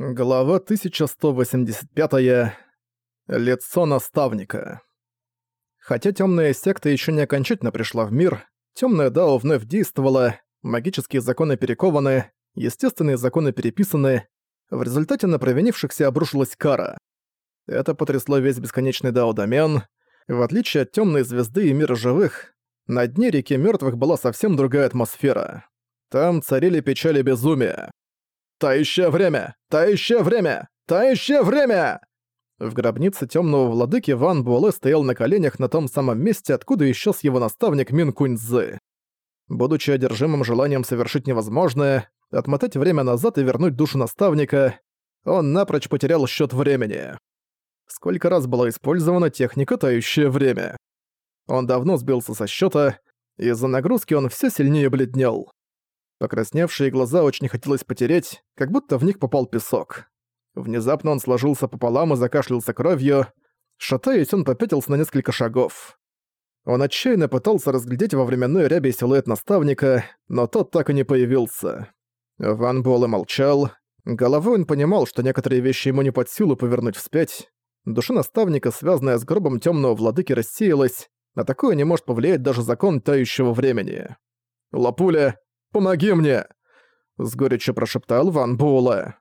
Глава 1185. -я. Лицо наставника. Хотя темная секта еще не окончательно пришла в мир, темная Дао вновь действовала, магические законы перекованы, естественные законы переписаны, в результате на провинившихся обрушилась кара. Это потрясло весь бесконечный Дао-домен. В отличие от темной звезды и мира живых, на дне реки мертвых была совсем другая атмосфера. Там царили печали безумия. «Тающее время! Тающее время! Тающее время!» В гробнице темного владыки Ван Буэлэ стоял на коленях на том самом месте, откуда исчез его наставник Мин Куньцзы. Будучи одержимым желанием совершить невозможное, отмотать время назад и вернуть душу наставника, он напрочь потерял счет времени. Сколько раз была использована техника «Тающее время». Он давно сбился со счета, из-за нагрузки он все сильнее бледнел. Покрасневшие глаза очень хотелось потереть, как будто в них попал песок. Внезапно он сложился пополам и закашлялся кровью. Шатаясь, он попятился на несколько шагов. Он отчаянно пытался разглядеть во временной рябе силуэт наставника, но тот так и не появился. Ван Буэлэ молчал. Головой он понимал, что некоторые вещи ему не под силу повернуть вспять. Душа наставника, связанная с гробом темного владыки, рассеялась, на такое не может повлиять даже закон тающего времени. «Лапуля, Помоги мне!» С горечью прошептал Ван Буэлэ.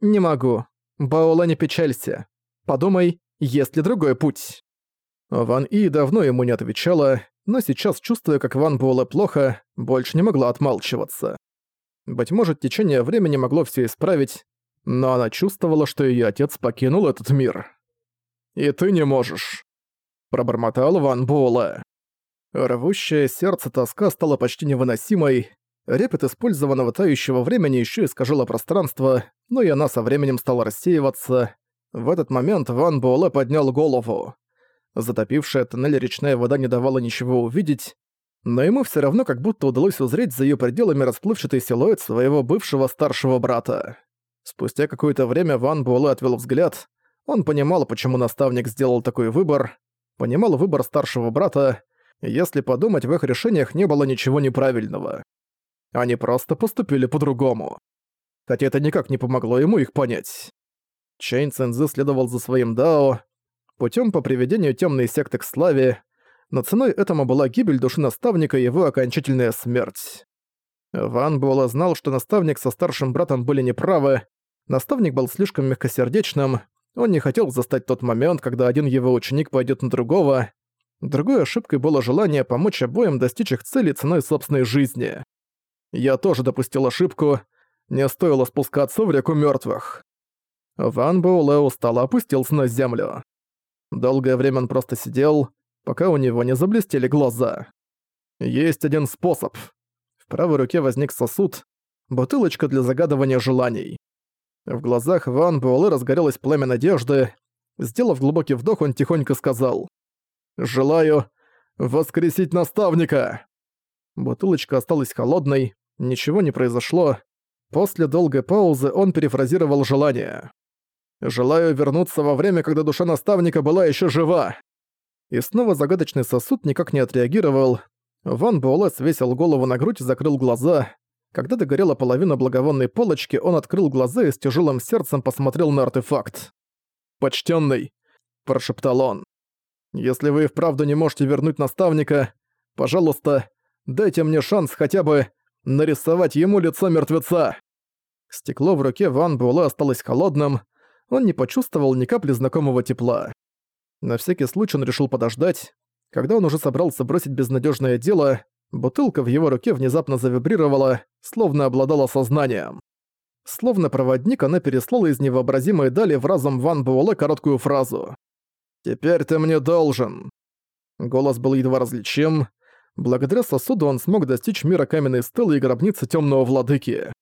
«Не могу. Баола, не печалься. Подумай, есть ли другой путь?» Ван И давно ему не отвечала, но сейчас, чувствуя, как Ван Буэлэ плохо, больше не могла отмалчиваться. Быть может, течение времени могло все исправить, но она чувствовала, что ее отец покинул этот мир. «И ты не можешь», — пробормотал Ван Буэлэ. Рвущее сердце тоска стала почти невыносимой, Репет использованного тающего времени еще искажало пространство, но и она со временем стала рассеиваться. В этот момент Ван Буэлэ поднял голову. Затопившая тоннель речная вода не давала ничего увидеть, но ему все равно как будто удалось узреть за ее пределами расплывчатый силуэт своего бывшего старшего брата. Спустя какое-то время Ван Буэлэ отвел взгляд. Он понимал, почему наставник сделал такой выбор. Понимал выбор старшего брата. Если подумать, в их решениях не было ничего неправильного. Они просто поступили по-другому. Хотя это никак не помогло ему их понять. Чейн Цэнзы следовал за своим Дао путем по приведению темной секты к славе, но ценой этому была гибель души наставника и его окончательная смерть. Ван Буэлла знал, что наставник со старшим братом были неправы, наставник был слишком мягкосердечным, он не хотел застать тот момент, когда один его ученик пойдет на другого. Другой ошибкой было желание помочь обоим достичь их цели ценой собственной жизни. Я тоже допустил ошибку. Не стоило спускаться в реку мертвых. Ван Боулэ устало опустился на землю. Долгое время он просто сидел, пока у него не заблестели глаза. Есть один способ. В правой руке возник сосуд, бутылочка для загадывания желаний. В глазах Ван Буэлэ разгорелось пламя надежды. Сделав глубокий вдох, он тихонько сказал «Желаю воскресить наставника!» Бутылочка осталась холодной, ничего не произошло. После долгой паузы он перефразировал желание. «Желаю вернуться во время, когда душа наставника была еще жива». И снова загадочный сосуд никак не отреагировал. Ван Буэлэ свесил голову на грудь и закрыл глаза. Когда догорела половина благовонной полочки, он открыл глаза и с тяжелым сердцем посмотрел на артефакт. «Почтенный», – прошептал он. «Если вы и вправду не можете вернуть наставника, пожалуйста, Дайте мне шанс хотя бы нарисовать ему лицо мертвеца!» Стекло в руке Ван Буэлэ осталось холодным, он не почувствовал ни капли знакомого тепла. На всякий случай он решил подождать. Когда он уже собрался бросить безнадежное дело, бутылка в его руке внезапно завибрировала, словно обладала сознанием. Словно проводник, она переслала из невообразимой дали в разум Ван Буэлэ короткую фразу. «Теперь ты мне должен». Голос был едва различим, Благодаря сосуду он смог достичь мира каменной стелы и гробницы темного владыки.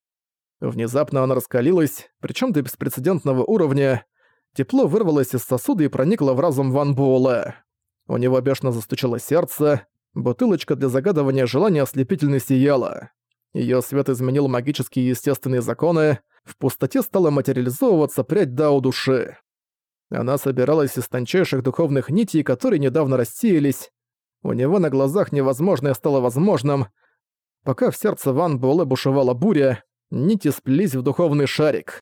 Внезапно она раскалилась, причем до беспрецедентного уровня. Тепло вырвалось из сосуда и проникло в разум Ван Буэлэ. У него бешено застучало сердце, бутылочка для загадывания желания ослепительно сияла. Ее свет изменил магические и естественные законы, в пустоте стала материализовываться прядь Дао души. Она собиралась из тончайших духовных нитей, которые недавно рассеялись, у него на глазах невозможное стало возможным. Пока в сердце Ван Буэлэ бушевала буря, нити сплелись в духовный шарик.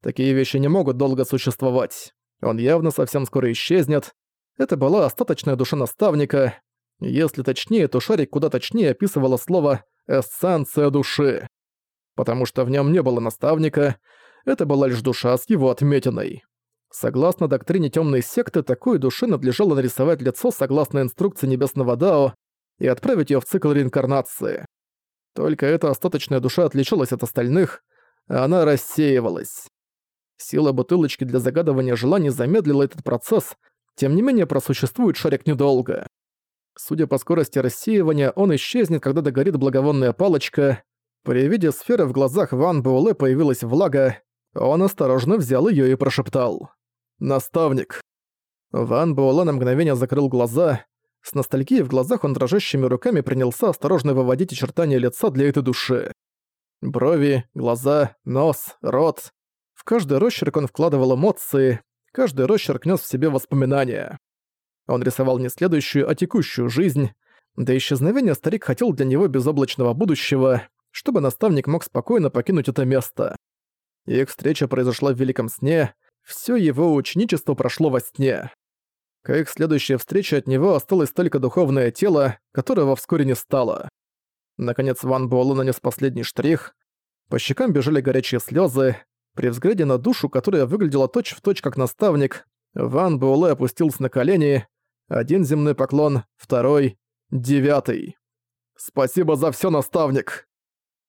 Такие вещи не могут долго существовать. Он явно совсем скоро исчезнет. Это была остаточная душа наставника. Если точнее, то шарик куда точнее описывало слово «эссенция души». Потому что в нем не было наставника, это была лишь душа с его отметиной. Согласно доктрине темной секты, такой душе надлежало нарисовать лицо согласно инструкции Небесного Дао и отправить ее в цикл реинкарнации. Только эта остаточная душа отличалась от остальных, а она рассеивалась. Сила бутылочки для загадывания желаний замедлила этот процесс, тем не менее просуществует шарик недолго. Судя по скорости рассеивания, он исчезнет, когда догорит благовонная палочка. При виде сферы в глазах Ван Буэлэ появилась влага, он осторожно взял её и прошептал. «Наставник». Ван Буэлэ на мгновение закрыл глаза. С ностальгией в глазах он дрожащими руками принялся осторожно выводить очертания лица для этой души. Брови, глаза, нос, рот. В каждый росчерк он вкладывал эмоции, каждый росчерк нес в себе воспоминания. Он рисовал не следующую, а текущую жизнь. До исчезновения старик хотел для него безоблачного будущего, чтобы наставник мог спокойно покинуть это место. Их встреча произошла в Великом Сне, все его ученичество прошло во сне. К их следующей встрече от него осталось только духовное тело, которого вскоре не стало. Наконец Ван Буэлэ нанес последний штрих. По щекам бежали горячие слезы. При взгляде на душу, которая выглядела точь-в-точь точь как наставник, Ван Буэлэ опустился на колени. Один земной поклон, второй, девятый. «Спасибо за все, наставник!»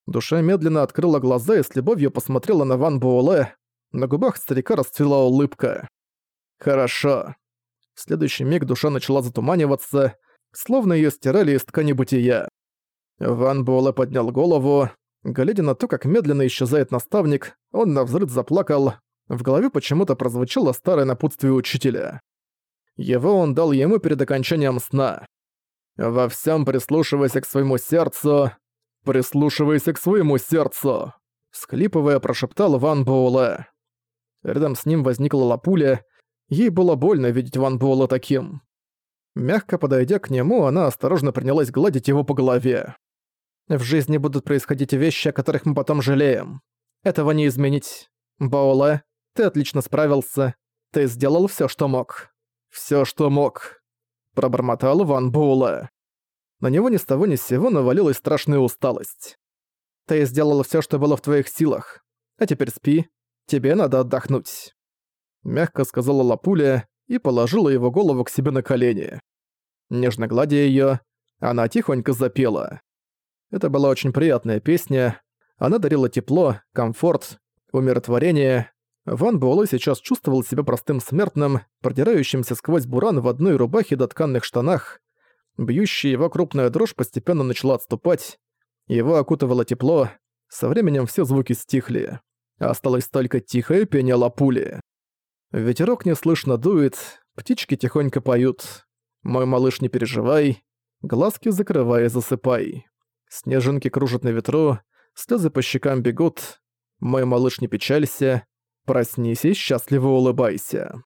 Душа медленно открыла глаза и с любовью посмотрела на Ван Буэлэ. На губах старика расцвела улыбка. «Хорошо». В следующий миг душа начала затуманиваться, словно ее стирали из ткани бытия. Ван Буэлэ поднял голову. Глядя на то, как медленно исчезает наставник, он навзрыд заплакал. В голове почему-то прозвучало старое напутствие учителя. Его он дал ему перед окончанием сна. «Во всем прислушивайся к своему сердцу, прислушивайся к своему сердцу!» Схлипывая, прошептал Ван Буэлэ. Рядом с ним возникла Лапуля. Ей было больно видеть Ван Буэлэ таким. Мягко подойдя к нему, она осторожно принялась гладить его по голове. В жизни будут происходить вещи, о которых мы потом жалеем. Этого не изменить. Баоле, ты отлично справился. Ты сделал всё, что мог. Всё, что мог. Пробормотал Ван Буэлэ. На него ни с того ни с сего навалилась страшная усталость. Ты сделал всё, что было в твоих силах. А теперь спи. Тебе надо отдохнуть. Мягко сказала Лапуля и положила его голову к себе на колени. Нежно гладя её, она тихонько запела. Это была очень приятная песня. Она дарила тепло, комфорт, умиротворение. Ван Буэлэ сейчас чувствовал себя простым смертным, продирающимся сквозь буран в одной рубахе до тканных штанах. Бьющая его крупная дрожь постепенно начала отступать. Его окутывало тепло. Со временем все звуки стихли. Осталось только тихое пение лапули. Ветерок неслышно дует, птички тихонько поют. Мой малыш, не переживай, глазки закрывай и засыпай. Снежинки кружат на ветру, слезы по щекам бегут. Мой малыш, не печалься, проснись и счастливо улыбайся.